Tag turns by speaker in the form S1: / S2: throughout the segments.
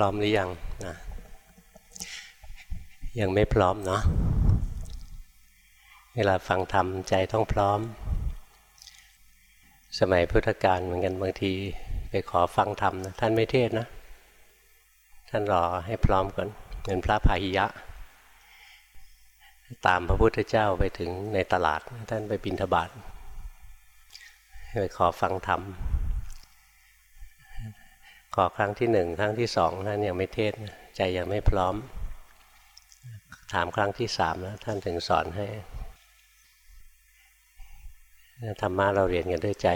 S1: ร้อมหรือยังนะยังไม่พร้อมเนาะเวลาฟังธรรมใจต้องพร้อม สมัยพุทธกาลเหมือนกันบางทีไปขอฟังธรรมนะท่านไม่เทศนะ ท่านรอให้พร้อมก่อนเหมือนพระพาหิยะ ตามพระพุทธเจ้าไปถึงในตลาด ท่านไปบิณฑบาตไปขอฟังธรรม ขอครั้งที่หนึ่งครั้งที่สองท่านยังไม่เทศใจยังไม่พร้อม ถามครั้งที่สามแล้วท่านถึงสอนให้ธรรมะเราเรียนกันด้วยใจ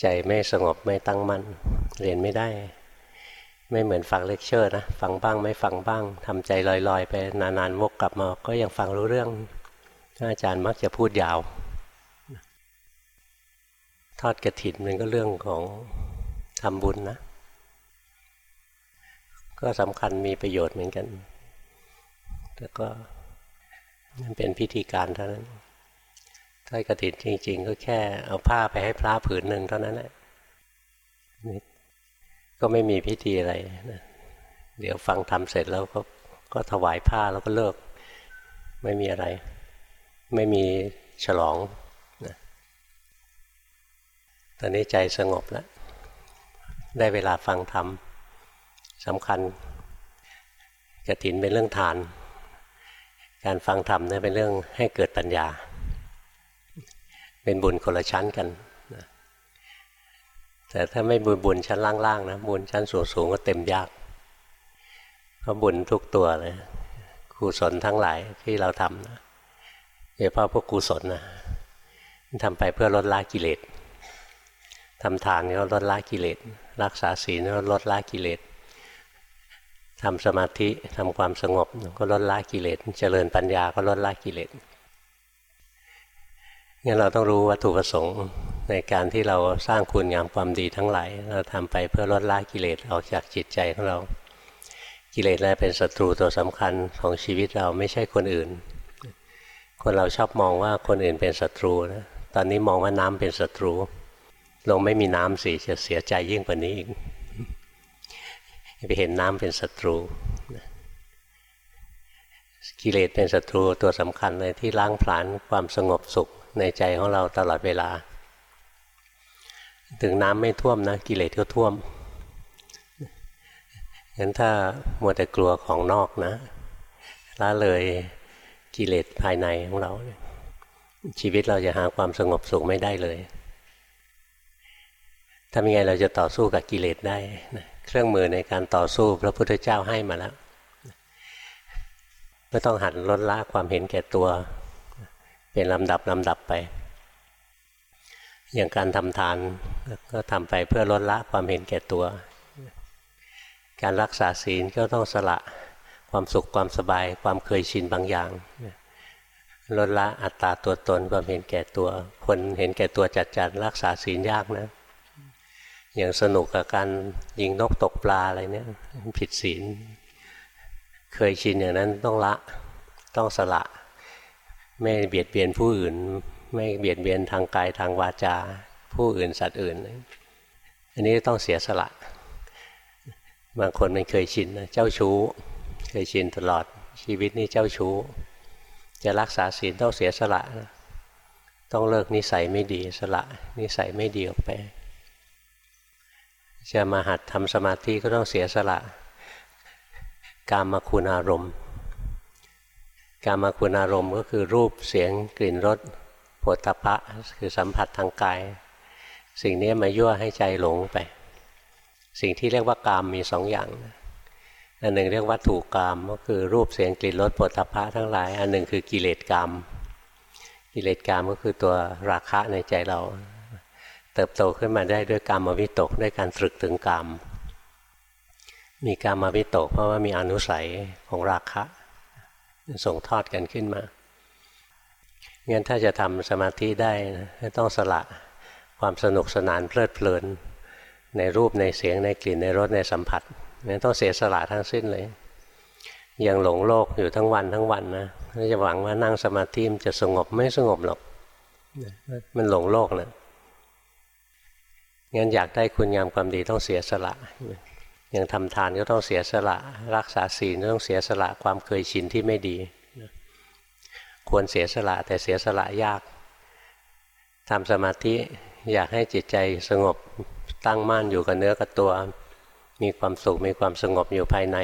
S1: ใจไม่สงบไม่ตั้งมั่นเรียนไม่ได้ ไม่เหมือนฟังเลคเชอร์นะฟังบ้างไม่ฟังบ้างทำใจลอยๆ ไปนานๆวกกลับมาก็ยังฟังรู้เรื่องอาจารย์มักจะพูดยาว ทอดกระถินมันก็เรื่องของ ทำบุญนะ ก็สำคัญมีประโยชน์เหมือนกัน แต่ก็มันเป็นพิธีการเท่านั้นถ้ากระถินจริง ๆ ก็แค่เอาผ้าไปให้พระผืนหนึ่งเท่านั้นแหละก็ไม่มีพิธีอะไรนะเดี๋ยวฟังทำเสร็จแล้วก็ก็ถวายผ้าแล้วก็เลิก ไม่มีอะไร ไม่มีฉลองนะตอนนี้ใจสงบแล้ว ได้เวลาฟังธรรมสำคัญกระถินเป็นเรื่องทาน การฟังธรรมเนี่ยเป็นเรื่องให้เกิดปัญญา เป็นบุญคนละชั้นกัน แต่ถ้าไม่บุญบุญชั้นล่างๆนะบุญชั้นสูงๆก็เต็มยาก เพราะบุญทุกตัวเลยกุศลทั้งหลายที่เราทำนะโดยเฉพาะพวกกุศลนะทำไปเพื่อลดละกิเลสทำทานก็ลดละกิเลส รักษาศีลก็ลดละกิเลสทำสมาธิทำความสงบก็ลดละกิเลสเจริญปัญญาก็ลดละกิเลสงั้นเราต้องรู้วัตถุประสงค์ในการที่เราสร้างคุณงามความดีทั้งหลาย เราทำไปเพื่อลดละกิเลสออกจากจิตใจของเรา กิเลสอะเป็นศัตรูตัวสำคัญของชีวิตเราไม่ใช่คนอื่น คนเราชอบมองว่าคนอื่นเป็นศัตรูนะตอนนี้มองว่าน้ำเป็นศัตรู ลงไม่มีน้ำสิจะเสียใจยิ่งกว่านี้อีกไปเห็นน้ำเป็นศัตรูกิเลสเป็นศัตรูตัวสำคัญเลยที่ล้างผลาญความสงบสุขในใจของเราตลอดเวลา ถึงน้ำไม่ท่วมนะ กิเลสก็ท่วมงั้นถ้ามัวแต่กลัวของนอกนะละเลยกิเลสภายในของเรา ชีวิตเราจะหาความสงบสุขไม่ได้เลย ทำยังไงเราจะต่อสู้กับกิเลสได้เครื่องมือในการต่อสู้พระพุทธเจ้าให้มาแล้วไม่ต้องหัดลดละความเห็นแก่ตัว เป็นลำดับลำดับไป อย่างการทำทานก็ทำไปเพื่อลดละความเห็นแก่ตัว การรักษาศีลก็ต้องสละความสุขความสบายความเคยชินบางอย่างลดละอัตตาตัวตนความเห็นแก่ตัว คนเห็นแก่ตัวจัดจัดรักษาศีลยากนะ อย่างสนุกกับการยิงนกตกปลาอะไรเนี่ยผิดศีล เคยชินอย่างนั้นต้องละต้องสละ ไม่เบียดเบียนผู้อื่น ไม่เบียดเบียนทางกายทางวาจา ผู้อื่นสัตว์อื่น อันนี้ต้องเสียสละ บางคนมันเคยชินเจ้าชู้ เคยชินตลอดชีวิตนี้เจ้าชู้ จะรักษาศีลต้องเสียสละต้องเลิกนิสัยไม่ดีสละ นิสัยไม่ดีออกไป จะมาหัดทำสมาธิก็ต้องเสียสละกามคุณอารมณ์ กามคุณอารมณ์ก็คือรูปเสียงกลิ่นรสผลตภะคือสัมผัสทางกาย สิ่งนี้มายั่วให้ใจหลงไป สิ่งที่เรียกว่ากามมีสองอย่างอันหนึ่งเรียกวัตถุกรรมก็คือรูปเสียงกลิ่นรสผลตภะทั้งหลาย อันหนึ่งคือกิเลสกรรมกิเลสกรรมก็คือตัวราคะในใจเรา เติบโตขึ้นมาได้ด้วยกรรมวิตกด้วยการตรึกถึงกรรม มีกรรมวิตก เพราะว่ามีอนุสัยของราคะ ส่งทอดกันขึ้นมางั้นถ้าจะทำสมาธิได้ต้องสละความสนุกสนานเพลิดเพลิน ในรูปในเสียงในกลิ่นในรสในสัมผัสนั้นต้องเสียสละทั้งสิ้นเลยยังหลงโลกอยู่ทั้งวันทั้งวันนะจะหวังว่านั่งสมาธิมันจะสงบไม่สงบหรอก มันหลงโลกนะ งั้นอยากได้คุณงามความดีต้องเสียสละอย่างทำทานก็ต้องเสียสละ รักษาศีลก็ต้องเสียสละความเคยชินที่ไม่ดี ควรเสียสละแต่เสียสละยากทำสมาธิอยากให้จิตใจสงบตั้งมั่นอยู่กับเนื้อกับตัว มีความสุขมีความสงบอยู่ภายใน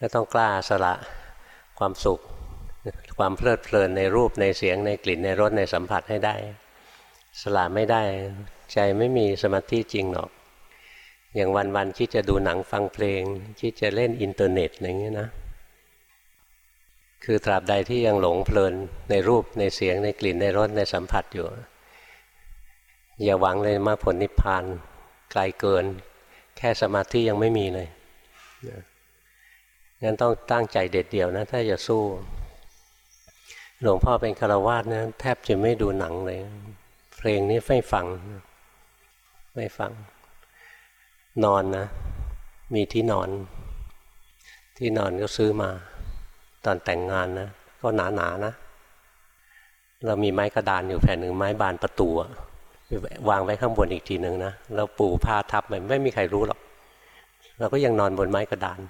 S1: ก็ต้องกล้าสละความสุข ความเพลิดเพลินในรูปในเสียงในกลิ่นในรสในสัมผัสให้ได้ สละไม่ได้ ใจไม่มีสมาธิจริงหรอก อย่างวันๆคิดจะดูหนังฟังเพลง คิดจะเล่นอินเทอร์เน็ตอย่างนี้นะ คือตราบใดที่ยังหลงเพลินในรูปในเสียงในกลิ่นในรสในสัมผัสอยู่ อย่าหวังเลยมาผลนิพพานไกลเกิน แค่สมาธิยังไม่มีเลยงั้นต้องตั้งใจเด็ดเดี่ยวนะ ถ้าจะสู้ หลวงพ่อเป็นคารวาสนะแทบจะไม่ดูหนังเลย เพลงนี้ไม่ฟัง ไม่ฟัง นอนนะ มีที่นอน ที่นอนก็ซื้อมา ตอนแต่งงานนะ ก็หนาๆนนะ เรามีไม้กระดานอยู่แผ่นหนึ่งไม้บานประตูวางไว้ข้างบนอีกทีหนึ่งนะเราปูผ้าทับไปไม่มีใครรู้หรอก เราก็ยังนอนบนไม้กระดาน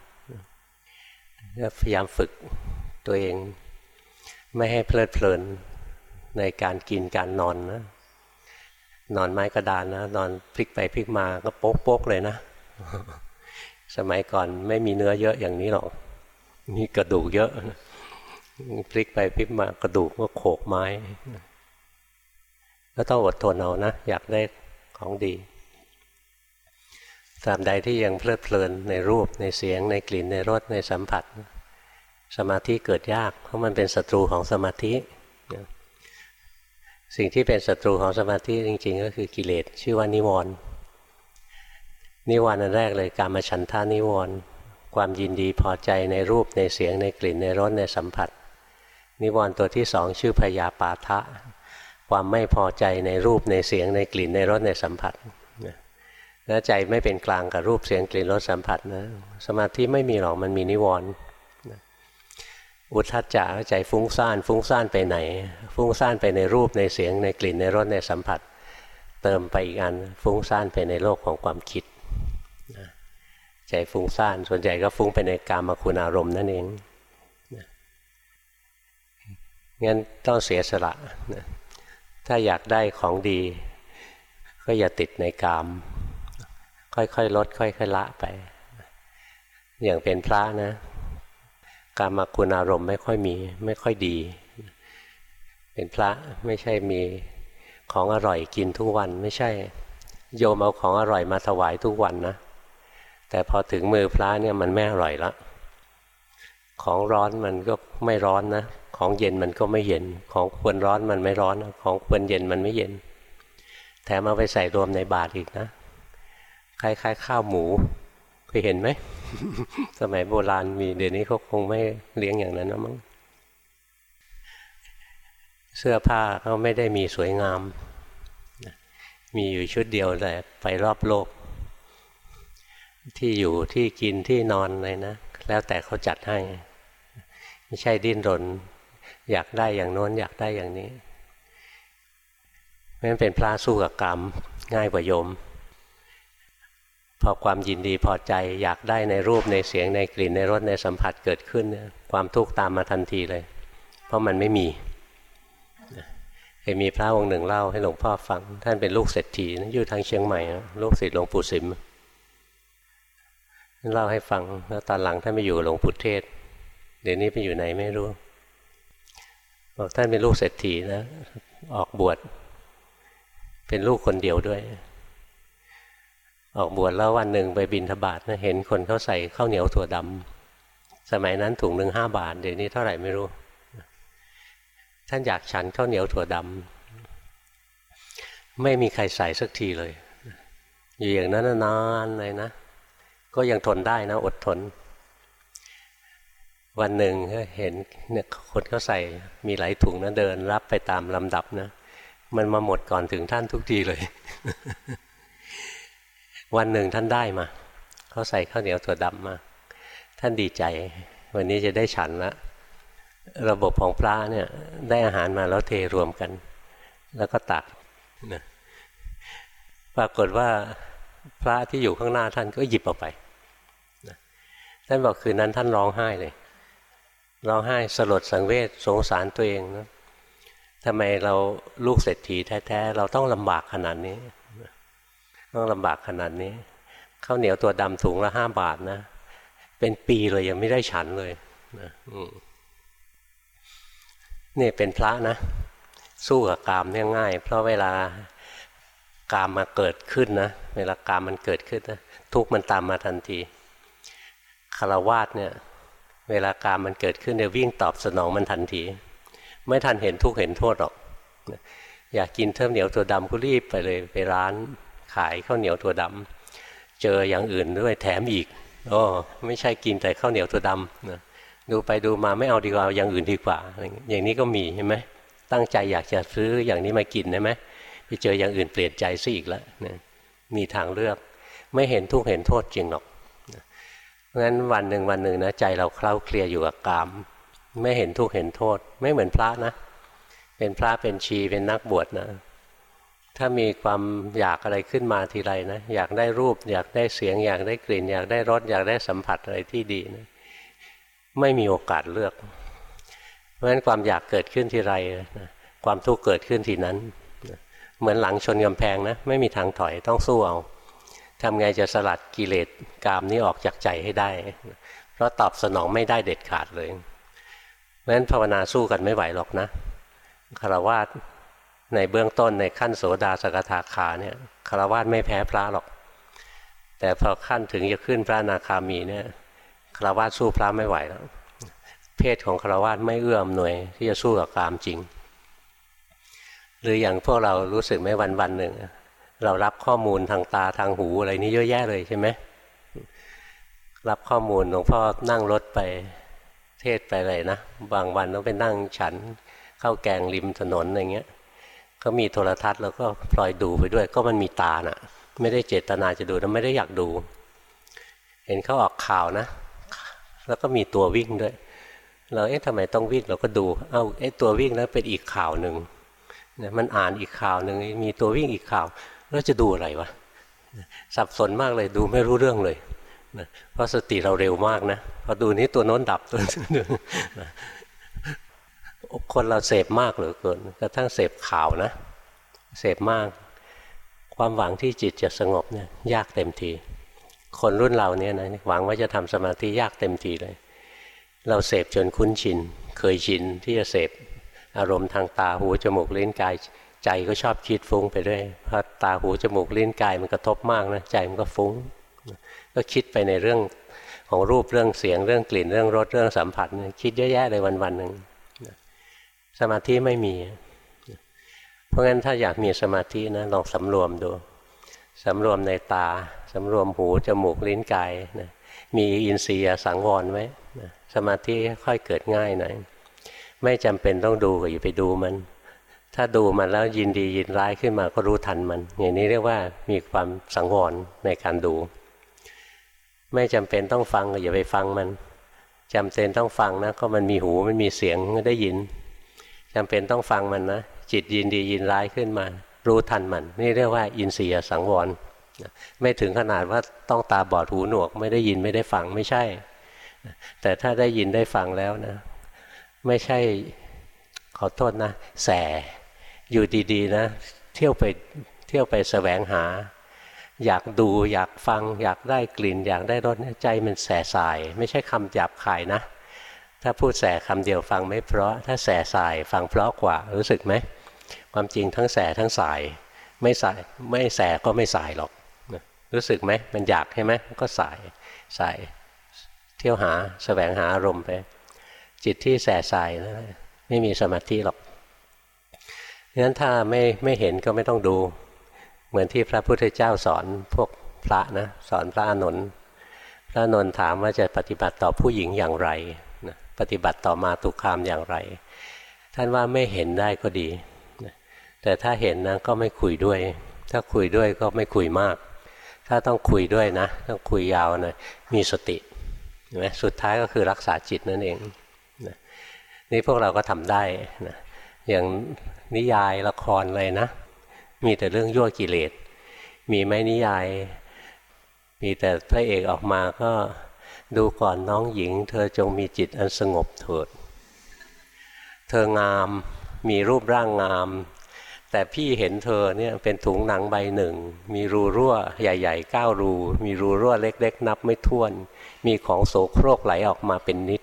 S1: พยายามฝึกตัวเอง ไม่ให้เพลิดเพลินในการกินการนอนนะ นอนไม้กระดานนะนอนพลิกไปพลิกมาก็โป๊กโป๊กเลยนะ สมัยก่อนไม่มีเนื้อเยอะอย่างนี้หรอกมีกระดูกเยอะพลิกไปพลิกมากระดูกก็โขกไม้ก็ต้องอดทนเอานะ อยากได้ของดีตามใดที่ยังเพลิดเพลินในรูปในเสียงในกลิ่นในรสในสัมผัส สมาธิเกิดยากเพราะมันเป็นศัตรูของสมาธิ สิ่งที่เป็นศัตรูของสมาธิจริง ๆ ก็คือกิเลสชื่อว่านิวรณ์นิวรณ์อันแรกเลยการมาฉันทานิวรณ์ความยินดีพอใจในรูปในเสียงในกลิ่นในรสในสัมผัส นิวรณ์ตัวที่สองชื่อพยาปาทะ ความไม่พอใจในรูปในเสียงในกลิ่นในรสในสัมผัสแล้วใจไม่เป็นกลางกับรูปเสียงกลิ่นรสสัมผัสนะสมาธิไม่มีหรอกมันมีนิวรณ์ อุทธัจจะใจฟุ้งซ่านฟุ้งซ่านไปไหน ฟุ้งซ่านไปในรูปในเสียงในกลิ่นในรสในสัมผัส เติมไปอีกอันฟุ้งซ่านไปในโลกของความคิดใจฟุ้งซ่านส่วนใหญ่ก็ฟุ้งไปในกามคุณอารมณ์นั่นเองงั้นต้องเสียสละถ้าอยากได้ของดี ก็อย่าติดในกาม ค่อยๆลดค่อยๆละไป อย่างเป็นพระนะ การมาคุณอารมณ์ไม่ค่อยมีไม่ค่อยดี เป็นพระไม่ใช่มีของอร่อยกินทุกวันไม่ใช่ โยมเอาของอร่อยมาถวายทุกวันนะ แต่พอถึงมือพระเนี่ยมันไม่อร่อยละของร้อนมันก็ไม่ร้อนนะ ของเย็นมันก็ไม่เย็น ของควรร้อนมันไม่ร้อน ของควรเย็นมันไม่เย็นแถมเอาไปใส่รวมในบาตรอีกนะคล้ายๆข้าวหมู เคยเห็นไหม สมัยโบราณมีเดี๋ยวนี้เขาคงไม่เลี้ยงอย่างนั้นนะมั้งเสื้อผ้าเขาไม่ได้มีสวยงาม มีอยู่ชุดเดียวแต่ไปรอบโลก ที่อยู่ที่กินที่นอนอะไรนะ แล้วแต่เขาจัดให้ ไม่ใช่ดิ้นรน อยากได้อย่างโน้น อยากได้อย่างนี้ไม่เป็นพระสู้กับกรรมง่ายกว่าโยม พอความยินดีพอใจอยากได้ในรูปในเสียงในกลิ่นในรสในสัมผัสเกิดขึ้น ความทุกข์ตามมาทันทีเลย เพราะมันไม่มีเคยมีพระองค์หนึ่งเล่าให้หลวงพ่อฟัง ท่านเป็นลูกเศรษฐีอยู่ทางเชียงใหม่ลูกศิษย์หลวงปู่สิมเล่าให้ฟังแล้วตอนหลังท่านไปอยู่หลวงปู่เทศ เดี๋ยวนี้ไปอยู่ไหนไม่รู้บอกท่านเป็นลูกเศรษฐีนะ ออกบวชเป็นลูกคนเดียวด้วย ออกบวชแล้ววันหนึ่งไปบินทบาทนะเห็นคนเขาใส่ข้าวเหนียวถั่วดำสมัยนั้นถุงหนึ่งห้าบาทเดี๋ยวนี้เท่าไหร่ไม่รู้ ท่านอยากฉันข้าวเหนียวถั่วดำไม่มีใครใส่สักทีเลย อยู่อย่างนั้นนานเลยนะ ก็ยังทนได้นะ อดทน วันหนึ่งเห็นเนี่ยคนเขาใส่มีหลายถุงนะเดิน รับไปตามลำดับนะ มันมาหมดก่อนถึงท่านทุกทีเลย วันหนึ่งท่านได้มาเขาใส่ข้าวเหนียวถั่วดำมา ท่านดีใจ วันนี้จะได้ฉันละระบบของพระเนี่ยได้อาหารมาแล้วเทรวมกัน แล้วก็ตักนะปรากฏว่าพระที่อยู่ข้างหน้าท่านก็หยิบออกไปท่านบอกคืนนั้นท่านร้องไห้เลยร้องไห้สลดสังเวชสงสารตัวเองนะทำไมเราลูกเศรษฐีแท้ๆ เราต้องลำบากขนาดนี้ ต้องลำบากขนาดนี้ข้าวเหนียวตัวดำถุงละห้าบาทนะ เป็นปีเลยยังไม่ได้ฉันเลยนะนี่เป็นพระนะ สู้กับกามเนี่ยง่าย เพราะเวลากามมาเกิดขึ้นนะ เวลากามมันเกิดขึ้นนะทุกมันตามมาทันทีคารวาสเนี่ย เวลากามมันเกิดขึ้นเนี่ยวิ่งตอบสนองมันทันที ไม่ทันเห็นทุกเห็นโทษหรอก อยากกินเท่าเหนียวตัวดำก็รีบไปเลยไปร้าน ขายข้าวเหนียวตัวดำเจออย่างอื่นด้วยแถมอีกโอ้ไม่ใช่กินแต่ข้าวเหนียวตัวดำนะดูไปดูมาไม่เอาดีกว่าอย่างอื่นดีกว่า อย่างนี้ก็มีใช่ไหมตั้งใจอยากจะซื้ออย่างนี้มากินได้ไหมไปเจออย่างอื่นเปลี่ยนใจซะอีกแล้วนะมีทางเลือก ไม่เห็นทุกเห็นโทษจริงหรอกเพราะฉะนั้นวันหนึ่งวันหนึ่งนะใจเราเคล้าเคลียอยู่กับกาม ไม่เห็นทุกเห็นโทษ ไม่เหมือนพระนะ เป็นพระเป็นชีเป็นนักบวชนะ ถ้ามีความอยากอะไรขึ้นมาทีไรนะอยากได้รูป อยากได้เสียง อยากได้กลิ่น อยากได้รสอยากได้สัมผัสอะไรที่ดีนะไม่มีโอกาสเลือก เพราะฉะนั้นความอยากเกิดขึ้นทีไรนะความทุกข์เกิดขึ้นทีนั้นเหมือนหลังชนกำแพงนะไม่มีทางถอยต้องสู้เอาทำไงจะสลัดกิเลสกามนี้ออกจากใจให้ได้ เพราะตอบสนองไม่ได้เด็ดขาดเลยเพราะฉะนั้นภาวนาสู้กันไม่ไหวหรอกนะคารวาส ในเบื้องต้นในขั้นโสดาสกทาคาเนี่ยคารวาสไม่แพ้พระหรอก แต่พอขั้นถึงจะขึ้นพระนาคามีเนี่ยคารวาสสู้พระไม่ไหวแล้ว เพศของคารวาสไม่เอื้อมหน่วยที่จะสู้กับกามจริง หรืออย่างพวกเรารู้สึกไหมวันวันหนึ่ง เรารับข้อมูลทางตาทางหูอะไรนี้เยอะแยะเลยใช่ไหมรับข้อมูลหลวงพ่อนั่งรถไปเทศไปเลยนะ บางวันต้องไปนั่งฉันข้าวแกงริมถนนอะไรเงี้ย ก็มีโทรทัศน์แล้วก็พลอยดูไปด้วย ก็มันมีตานะ่ะ ไม่ได้เจตนาจะดูแล้วไม่ได้อยากดู เห็นเขาออกข่าวนะ แล้วก็มีตัววิ่งด้วย เราเอ๊ะทำไมต้องวิ่งเราก็ดู เอา้าไอ้ตัววิ่งนั้นเป็นอีกข่าวหนึ่งมันอ่านอีกข่าวหนึ่งมีตัววิ่งอีกข่าว แล้วจะดูอะไรวะสับสนมากเลยดูไม่รู้เรื่องเลยนะเพราะสติเราเร็วมากนะพอดูนี้ตัวโน้นดับตัวนึง คนเราเสพมากเหลือเกินกระทั่งเสพข่าวนะ เสพมาก ความหวังที่จิตจะสงบเนี่ยยากเต็มที คนรุ่นเราเนี่ยนะหวังว่าจะทำสมาธิยากเต็มทีเลย เราเสพจนคุ้นชิน เคยชินที่จะเสพอารมณ์ทางตาหูจมูกลิ้นกายใจก็ชอบคิดฟุ้งไปด้วยเพราะตาหูจมูกลิ้นกายมันกระทบมากนะใจมันก็ฟุ้ง ก็คิดไปในเรื่องของรูปเรื่องเสียงเรื่องกลิ่นเรื่องรสเรื่องสัมผัสคิดเยอะแยะเลยวันวันหนึ่ง สมาธิไม่มี เพราะงั้นถ้าอยากมีสมาธินะลองสำรวมดูสำรวมในตาสำรวมหูจมูกลิ้นกายนะมีอินทรียสังวรไว้นะสมาธิค่อยเกิดง่ายหน่อยไม่จำเป็นต้องดูก็อย่าไปดูมัน ถ้าดูมันแล้วยินดียินร้ายขึ้นมาก็รู้ทันมัน อย่างนี้เรียกว่ามีความสังวรในการดู ไม่จำเป็นต้องฟังก็อย่าไปฟังมันจำเป็นต้องฟังนะก็มันมีหูมันมีเสียงได้ยิน จำเป็นต้องฟังมันนะ จิตยินดียินร้ายขึ้นมา รู้ทันมัน นี่เรียกว่าอินเสียสังวรไม่ถึงขนาดว่าต้องตาบอดหูหนวก ไม่ได้ยินไม่ได้ฟังไม่ใช่ แต่ถ้าได้ยินได้ฟังแล้วนะ ไม่ใช่ขอโทษนะ แสอยู่ดีๆนะ เที่ยวไปเที่ยวไปแสวงหา อยากดูอยากฟัง อยากได้กลิ่น อยากได้รสใจมันแสสาย ไม่ใช่คำหยาบคายนะ ถ้าพูดแสคำเดียวฟังไม่เพราะ ถ้าแสสายฟังเพราะกว่ารู้สึกไหมความจริงทั้งแสทั้งสาย ไม่สายไม่แสก็ไม่สายหรอกรู้สึกไหมมันอยากใช่ไหมก็สายสายเที่ยวหาแสวงหาอารมณ์ไป จิตที่แสสายนะไม่มีสมาธิหรอกงั้นถ้าไม่ไม่เห็นก็ไม่ต้องดู เหมือนที่พระพุทธเจ้าสอนพวกพระนะสอนพระอนุนพระอนุนถามว่าจะปฏิบัติต่อผู้หญิงอย่างไร ปฏิบัติต่อมาตุคามอย่างไร ท่านว่าไม่เห็นได้ก็ดี แต่ถ้าเห็นนะก็ไม่คุยด้วย ถ้าคุยด้วยก็ไม่คุยมาก ถ้าต้องคุยด้วยนะ ต้องคุยยาวนะมีสติไหมสุดท้ายก็คือรักษาจิตนั่นเองนะนี่พวกเราก็ทำได้นะอย่างนิยายละครอะไรนะ มีแต่เรื่องยั่วกิเลส มีไหมนิยาย มีแต่พระเอกออกมาก็ ดูก่อนน้องหญิง เธอจงมีจิตอันสงบเถิด เธองามมีรูปร่างงาม แต่พี่เห็นเธอเนี่ยเป็นถุงหนังใบหนึ่ง มีรูรั่วใหญ่ๆเก้ารู มีรูรั่วเล็ก ๆ นับไม่ถ้วน มีของโสโครกไหลออกมาเป็นนิด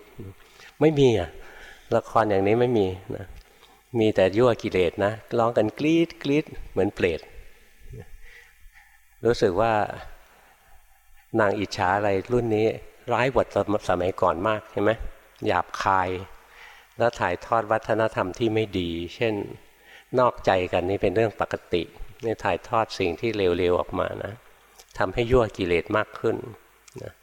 S1: ไม่มีอะละครอย่างนี้ไม่มีนะมีแต่ยั่วกิเลสนะร้องกันกรีดกรีดเหมือนเปรตรู้สึกว่านางอิจฉาอะไรรุ่นนี้ ร้ายกว่าสมัยก่อนมากใช่ไหมหยาบคาย แล้วถ่ายทอดวัฒนธรรมที่ไม่ดี เช่น นอกใจกันนี่เป็นเรื่องปกตินี่ถ่ายทอดสิ่งที่เลวๆออกมานะทำให้ยั่วกิเลสมากขึ้นนะ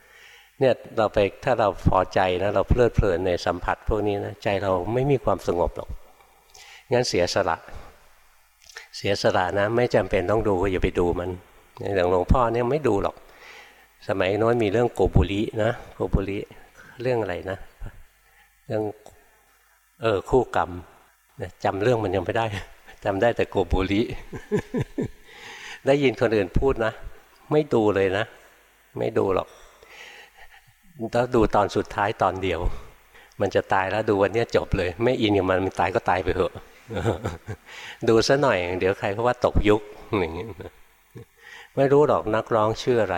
S1: เนี่ยเราไปถ้าเราพอใจนะเราเพลิดเพลินในสัมผัสพวกนี้นะใจเราไม่มีความสงบหรอกงั้นเสียสละ เสียสละนะ ไม่จำเป็นต้องดูก็อย่าไปดูมันอย่างหลวงพ่อเนี่ยไม่ดูหรอก สมัยโน้นมีเรื่องโกบุรินะโกบุริเรื่องอะไรนะ เรื่องเออคู่กรรมจำเรื่องมันยังไม่ได้จำได้แต่โกบุริได้ยินคนอื่นพูดนะ ไม่ดูเลยนะ ไม่ดูหรอกต้องดูตอนสุดท้ายตอนเดียว มันจะตายแล้วดูวันนี้จบเลย ไม่อินกับมันมันตายก็ตายไปเถอะดูซะหน่อย เดี๋ยวใครเขาว่าตกยุคอย่างนี้ยไม่รู้หรอกนักร้องชื่ออะไร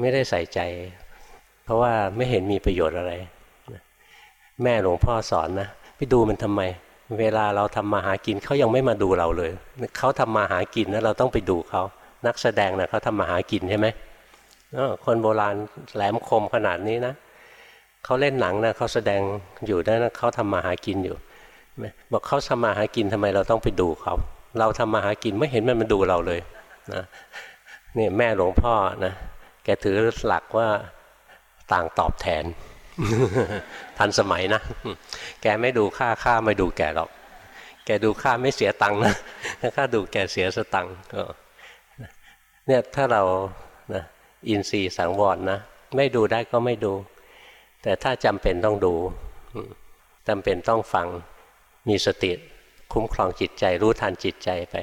S1: ไม่ได้ใส่ใจ เพราะว่าไม่เห็นมีประโยชน์อะไร แม่หลวงพ่อสอนนะไปดูมันทำไม เวลาเราทำมาหากินเขายังไม่มาดูเราเลยเขาทำมาหากินนะเราต้องไปดูเขานักแสดงนะเขาทำมาหากินใช่ไหมคนโบราณแหลมคมขนาดนี้นะเขาเล่นหนังนะเขาแสดงอยู่นะเขาทำมาหากินอยู่บอกเขาทำมาหากินทำไมเราต้องไปดูเขาเราทำมาหากินไม่เห็นมันมาดูเราเลยนะนี่แม่หลวงพ่อนะ แกถือหลักว่าต่างตอบแทน ทันสมัยนะ แกไม่ดูค่าค่าไม่ดูแกหรอก แกดูค่าไม่เสียตังค์นะค่าดูแกเสียสตังค์เนี่ยถ้าเรานะอินทรีย์สังวรนะ ไม่ดูได้ก็ไม่ดู แต่ถ้าจำเป็นต้องดูจำเป็นต้องฟังมีสติคุ้มครองจิตใจรู้ทันจิตใจไป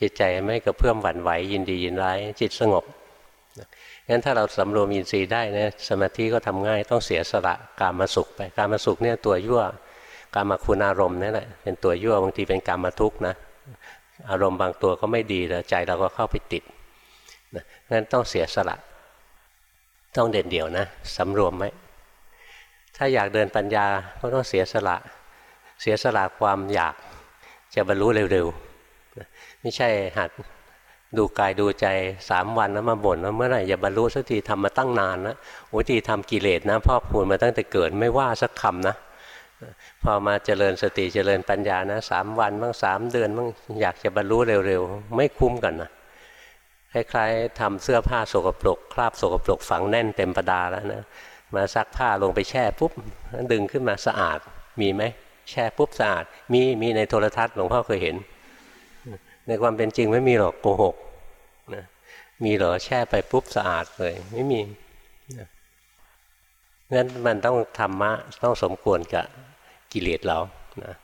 S1: จิตใจไม่กระเพื่อมหวั่นไหวยินดียินร้ายจิตสงบ งั้นถ้าเราสำรวมอินทรีย์ได้นะสมาธิก็ทำง่ายต้องเสียสละกามาสุขไปกามาสุขเนี่ยตัวยั่วกามาคุณอารมณ์นั่นแหละเป็นตัวยั่วบางทีเป็นกามาทุกข์นะอารมณ์บางตัวก็ไม่ดีแล้วใจเราก็เข้าไปติดงั้นต้องเสียสละ ต้องเด่นเดี่ยวนะสำรวมไหมถ้าอยากเดินปัญญาก็ต้องเสียสละ เสียสละความอยากจะบรรลุเร็วๆไม่ใช่หัด ดูกายดูใจสามวันแล้วมาบ่นว่าเมื่อไหร่จะบรรลุสักทีทำมาตั้งนานนะโอ้ทีทำกิเลสนะพ่อพูนมาตั้งแต่เกิดไม่ว่าสักคำนะพอมาเจริญสติเจริญปัญญานะสามวันบ้างสามเดือนบ้างอยากจะบรรลุเร็วๆ ไม่คุ้มกันนะคล้ายๆทำเสื้อผ้าสกปรก คราบสกปรกฝังแน่นเต็มประดาแล้วนะมาซักผ้าลงไปแช่ปุ๊บดึงขึ้นมาสะอาดมีไหมแช่ปุ๊บสะอาดมีมีในโทรทัศน์หลวงพ่อเคยเห็น ในความเป็นจริงไม่มีหรอกโกหกนะมีเหรอแช่ไปปุ๊บสะอาดเลย ไม่มีงั้นมันต้องธรรมะต้องสมควรกับกิเลสเรานะ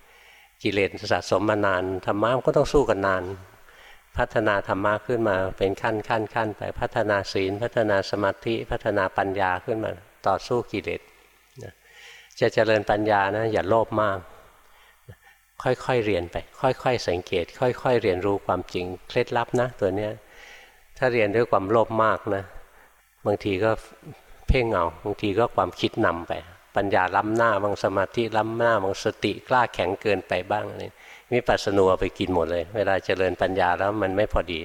S1: กิเลสสะสมมานานธรรมะก็ต้องสู้กันนาน พัฒนาธรรมะขึ้นมาเป็นขั้นขั้นขั้นไปพัฒนาศีล พัฒนาสมาธิพัฒนาปัญญาขึ้นมาต่อสู้กิเลสจะเจริญปัญญานะอย่าโลภมาก ค่อยๆเรียนไป ค่อยๆสังเกต ค่อยๆเรียนรู้ความจริงเคล็ดลับนะ ตัวเนี้ยถ้าเรียนด้วยความโลภมากนะ บางทีก็เพ่งเอาบางทีก็ความคิดนำไป ปัญญาล้ำหน้าบางสมาธิล้ำหน้าบางสติกล้าแข็งเกินไปบ้างนี่วิปัสสนูไปกินหมดเลย เวลาเจริญปัญญาแล้วมันไม่พอดี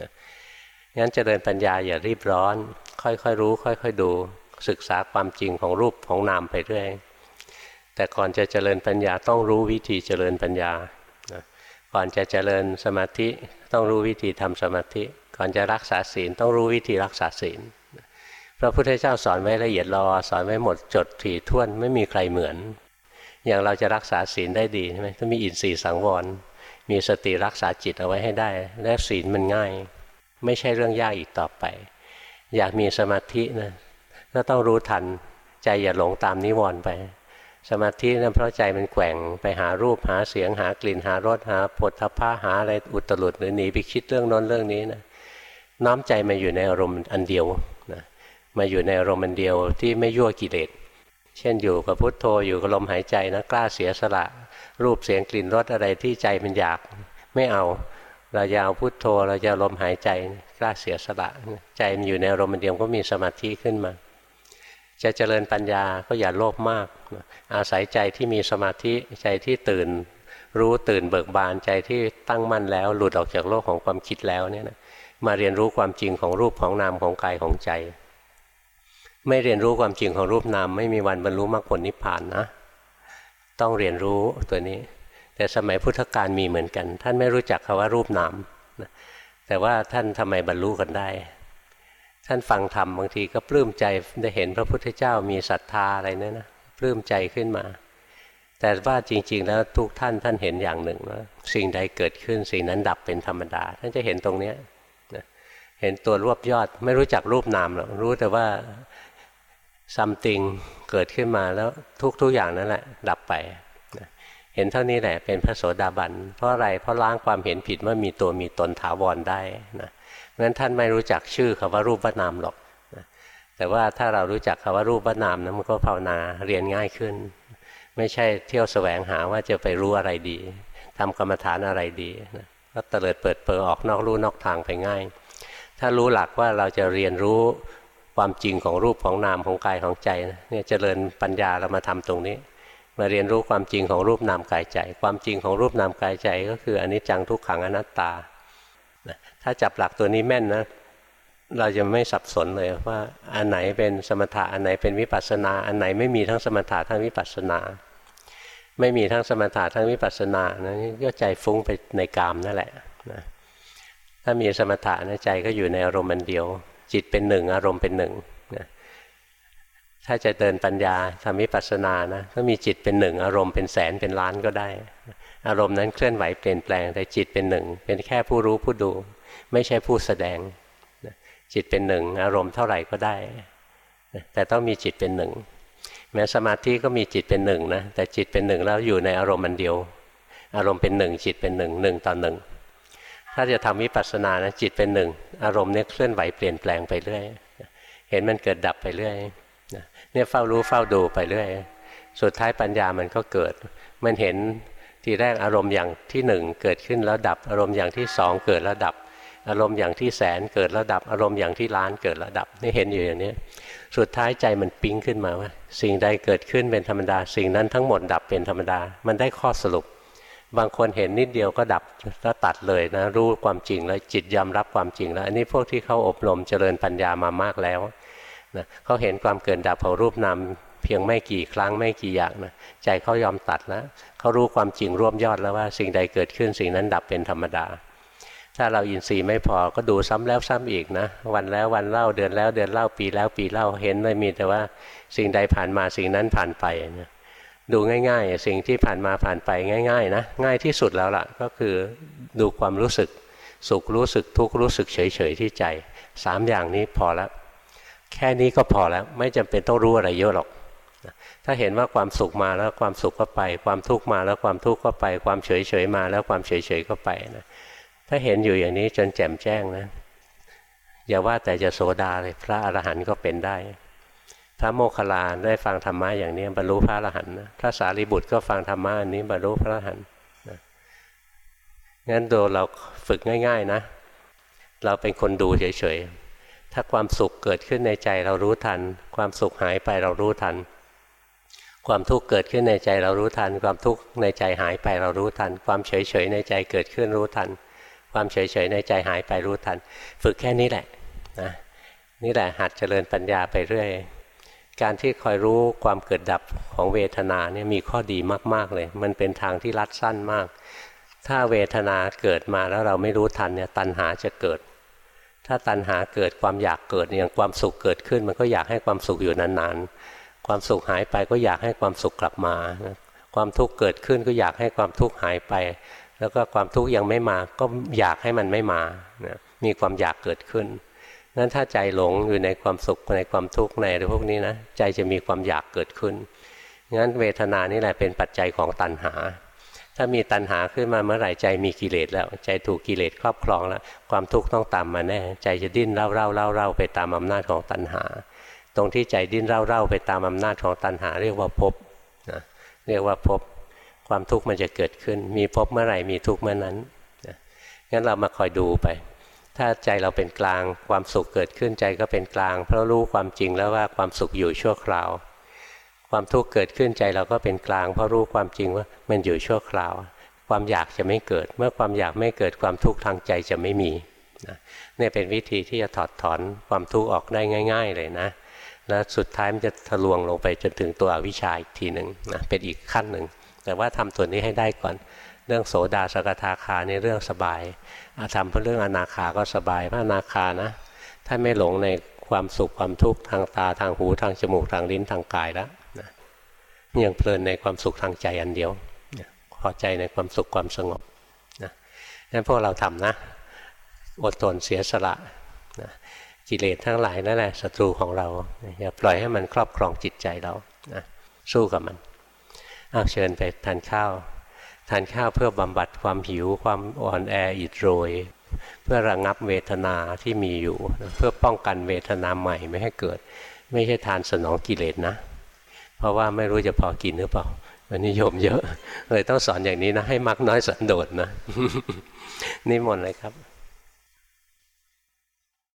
S1: นะงั้นเจริญปัญญาอย่ารีบร้อน ค่อยๆรู้ ค่อย ๆ ดู ศึกษาความจริงของรูปของนามไปเรื่อย แต่ก่อนจะเจริญปัญญาต้องรู้วิธีเจริญปัญญาก่อนจะเจริญสมาธิต้องรู้วิธีทำสมาธิ ก่อนจะรักษาศีลต้องรู้วิธีรักษาศีลพระพุทธเจ้าสอนไว้ละเอียดรอสอนไว้หมดจดถี่ถ้วนไม่มีใครเหมือน อย่างเราจะรักษาศีลได้ดีใช่ไหมต้องมีอินทรีย์สังวร มีสติรักษาจิตเอาไว้ให้ได้ และศีลมันง่าย ไม่ใช่เรื่องยากอีกต่อไป อยากมีสมาธินะก็ต้องรู้ทันใจอย่าหลงตามนิวรณ์ไป สมาธินั้นเพราะใจมันแกว่งไปหารูปหาเสียงหากลิ่นหารสหาผลทพะหาอะไรอุตรุดหรือหนีไปคิดเรื่องน้นเรื่องนี้นะน้อมใจมาอยู่ในอารมณ์อันเดียวนะมาอยู่ในอารมณ์อันเดียวที่ไม่ยั่วกิเลสเช่นอยู่กับพุทโธอยู่กับลมหายใจนะกล้าเสียสละ รูปเสียงกลิ่นรสอะไรที่ใจมันอยากไม่เอาเราจะเอาพุทโธเราจะลมหายใจกล้าเสียสละ ใจมันอยู่ในอารมณ์เดียวก็มีสมาธิขึ้นมา จะเจริญปัญญาก็อย่าโลภมาก อาศัยใจที่มีสมาธิใจที่ตื่น รู้ตื่นเบิกบานใจที่ตั้งมั่นแล้ว หลุดออกจากโลกของความคิดแล้วเนี่ยนะมาเรียนรู้ความจริงของรูปของนามของกายของใจ ไม่เรียนรู้ความจริงของรูปนามไม่มีวันบรรลุมรรคผลนิพพานนะต้องเรียนรู้ตัวนี้ แต่สมัยพุทธกาลมีเหมือนกัน ท่านไม่รู้จักคาว่ารูปนามแต่ว่าท่านทำไมบรรลุกันได้ ท่านฟังธรรมบางทีก็ปลื้มใจได้เห็นพระพุทธเจ้ามีศรัทธาอะไรเนี่ยนะปลื้มใจขึ้นมา แต่ว่าจริง ๆ แล้วทุกท่านท่านเห็นอย่างหนึ่งว่าสิ่งใดเกิดขึ้นสิ่งนั้นดับเป็นธรรมดา ท่านจะเห็นตรงเนี้ยเห็นตัวรวบยอดไม่รู้จักรูปนามหรอกรู้แต่ว่าซัมติงเกิดขึ้นมาแล้วทุกๆอย่างนั่นแหละ ดับไป เห็นเท่านี้แหละเป็นพระโสดาบันเพราะอะไรเพราะล้างความเห็นผิดว่ามีตัวมีตนถาวรได้นะ งั้นท่านไม่รู้จักชื่อคำว่ารูปนามหรอกแต่ว่าถ้าเรารู้จักคำว่ารูปนามนะมันก็ภาวนาเรียนง่ายขึ้น ไม่ใช่เที่ยวแสวงหาว่าจะไปรู้อะไรดีทำกรรมฐานอะไรดีนะก็เตลิดเปิดเปิดออกนอกรูนอกทางไปง่าย ถ้ารู้หลักว่าเราจะเรียนรู้ความจริงของรูปของนามของกายของใจเนี่ยเจริญปัญญาเรามาทำตรงนี้ มาเรียนรู้ความจริงของรูปนามกายใจ ความจริงของรูปนามกายใจก็คืออนิจจังทุกขังอนัตตา ถ้าจับหลักตัวนี้แม่นนะ เราจะไม่สับสนเลยว่าอันไหนเป็นสมถะอันไหนเป็นวิปัสสนา อันไหนไม่มีทั้งสมถะทั้งวิปัสสนา ไม่มีทั้งสมถะทั้งวิปัสสนานะก็ใจฟุ้งไปในกามนั่นแหละนะถ้ามีสมถะนะใจก็อยู่ในอารมณ์มันเดียว จิตเป็นหนึ่ง อารมณ์เป็นหนึ่งนะถ้าจะเดินปัญญาทำวิปัสสนานะก็มีจิตเป็นหนึ่ง อารมณ์เป็นแสนเป็นล้านก็ได้ อารมณ์นั้นเคลื่อนไหวเปลี่ยนแปลงแต่จิตเป็นหนึ่งเป็นแค่ผู้รู้ผู้ดู ไม่ใช่ผู้แสดง จิตเป็นหนึ่ง อารมณ์เท่าไหร่ก็ได้ แต่ต้องมีจิตเป็นหนึ่ง แม้สมาธิก็มีจิตเป็นหนึ่งนะ แต่จิตเป็นหนึ่งแล้วอยู่ในอารมณ์มันเดียว อารมณ์เป็นหนึ่งจิตเป็นหนึ่งหนึ่งต่อหนึ่งถ้าจะทำวิปัสสนานะจิตเป็นหนึ่ง อารมณ์เนี้ยเคลื่อนไหวเปลี่ยนแปลงไปเรื่อย เห็นมันเกิดดับไปเรื่อยเนี่ยเฝ้ารู้เฝ้าดูไปเรื่อย สุดท้ายปัญญามันก็เกิด มันเห็นทีแรกอารมณ์อย่างที่หนึ่งเกิดขึ้นแล้วดับ อารมณ์อย่างที่สองเกิดแล้วดับ อารมณ์อย่างที่แสนเกิดระดับ อารมณ์อย่างที่ล้านเกิดระดับนี่เห็นอยู่อย่างนี้สุดท้ายใจมันปิ๊งขึ้นมาว่า สิ่งใดเกิดขึ้นเป็นธรรมดา สิ่งนั้นทั้งหมดดับเป็นธรรมดา มันได้ข้อสรุป บางคนเห็นนิดเดียวก็ดับแล้วตัดเลยนะรู้ความจริงแล้วจิตยอมรับความจริงแล้ว อันนี้พวกที่เขาอบรมเจริญปัญญามามากแล้วนะเขาเห็นความเกิดดับของรูปนามเพียงไม่กี่ครั้งไม่กี่อย่างนะใจเขายอมตัดแล้วเขารู้ความจริงร่วมยอดแล้วว่า สิ่งใดเกิดขึ้นสิ่งนั้นดับเป็นธรรมดา ถ้าเราอินทรีย์ไม่พอก็ดูซ้ำแล้วซ้ำอีกนะ วันแล้ววันเล่าเดือนแล้วเดือนเล่าปีแล้วปีเล่าเห็นเลยมีแต่ว่าสิ่งใดผ่านมาสิ่งนั้นผ่านไปนะดูง่ายๆ สิ่งที่ผ่านมาผ่านไปง่าย ๆ นะ ง่ายที่สุดแล้วล่ะ ก็คือดูความรู้สึก สุขรู้สึกทุกข์รู้สึกเฉยๆที่ใจสามอย่างนี้พอแล้วแค่นี้ก็พอแล้วไม่จำเป็นต้องรู้อะไรเยอะหรอกถ้าเห็นว่าความสุขมาแล้วความสุขก็ไป ความทุกข์มาแล้วความทุกข์ก็ไป ความเฉยๆมาแล้วความเฉยๆก็ไปนะ ถ้าเห็นอยู่อย่างนี้จนแจ่มแจ้งนะอย่าว่าแต่จะโสดาเลยพระอรหันต์ก็เป็นได้ พระโมคคัลลาได้ฟังธรรมะอย่างนี้บรรลุพระอรหันต์นะพระสารีบุตรก็ฟังธรรมะอันนี้บรรลุพระอรหันต์งั้นดูเราฝึกง่าย ๆนะ เราเป็นคนดูเฉยๆ ถ้าความสุขเกิดขึ้นในใจเรารู้ทัน ความสุขหายไปเรารู้ทัน ความทุกข์เกิดขึ้นในใจเรารู้ทัน ความทุกข์ในใจหายไปเรารู้ทัน ความเฉยๆในใจเกิดขึ้นรู้ทัน ความ ความเฉยๆในใจหายไปรู้ทัน ฝึกแค่นี้แหละนะนี่แหละหัดเจริญปัญญาไปเรื่อย การที่คอยรู้ความเกิดดับของเวทนาเนี่ยมีข้อดีมากๆเลย มันเป็นทางที่รัดสั้นมาก ถ้าเวทนาเกิดมาแล้วเราไม่รู้ทันเนี่ยตัณหาจะเกิด ถ้าตัณหาเกิดความอยากเกิดอย่างความสุขเกิดขึ้น มันก็อยากให้ความสุขอยู่นานๆ ความสุขหายไปก็อยากให้ความสุขกลับมา ความทุกข์เกิดขึ้นก็อยากให้ความทุกข์หายไป แล้วก็ความทุกข์ยังไม่มาก็อยากให้มันไม่มานะมีความอยากเกิดขึ้นนั้นถ้าใจหลงอยู่ในความสุขในความทุกข์ในอะไรพวกนี้นะใจจะมีความอยากเกิดขึ้นงั้นเวทนานี่แหละเป็นปัจจัยของตัณหา ถ้ามีตัณหาขึ้นมาเมื่อไหร่ใจมีกิเลสแล้ว ใจถูกกิเลสครอบครองแล้ว ความทุกข์ต้องตามมาแน่ ใจจะดิ้นเล่าเล่าเล่าเล่าไปตามอำนาจของตัณหา ตรงที่ใจดิ้นเร่าๆไปตามอำนาจของตัณหา เรียกว่าภพนะเรียกว่าภพ ความทุกข์มันจะเกิดขึ้น มีภพเมื่อไหร่มีทุกข์เมื่อนั้นงั้นเรามาคอยดูไป ถ้าใจเราเป็นกลางความสุขเกิดขึ้นใจก็เป็นกลาง เพราะรู้ความจริงแล้วว่าความสุขอยู่ชั่วคราว ความทุกข์เกิดขึ้นใจเราก็เป็นกลาง เพราะรู้ความจริงว่ามันอยู่ชั่วคราว ความอยากจะไม่เกิด เมื่อความอยากไม่เกิดความทุกข์ทางใจจะไม่มีนะนี่เป็นวิธีที่จะถอดถอนความทุกข์ออกได้ง่าย ๆ เลยนะแล้วสุดท้ายมันจะทะลวงลงไปจนถึงตัวอวิชชาอีกทีหนึ่งนะเป็นอีกขั้นหนึ่ง แต่ว่าทำตัวนี้ให้ได้ก่อน เรื่องโสดาสกทาคานี่เรื่องสบายอาทำเพราะเรื่องอนาคาก็สบายเพราะอนาคานะถ้าไม่หลงในความสุขความทุกข์ทางตาทางหูทางจมูกทางลิ้นทางกายแล้วนะยังเพลินในความสุขทางใจอันเดียวนะพอใจในความสุขความสงบนะงั้นพวกเราทำนะอดทนเสียสละนะกิเลสทั้งหลายนั่นแหละศัตรูของเราอย่าปล่อยให้มันครอบครองจิตใจเรานะสู้กับมัน เอาเชิญไปทานข้าว ทานข้าวเพื่อบำบัดความหิว ความอ่อนแออิดโรย เพื่อระงับเวทนาที่มีอยู่ เพื่อป้องกันเวทนาใหม่ไม่ให้เกิด ไม่ใช่ทานสนองกิเลสนะ เพราะว่าไม่รู้จะพอกินหรือเปล่ามันนิยมเยอะ เลยต้องสอนอย่างนี้นะ ให้มักน้อยสันโดษนะนี่มนต์เลยครับ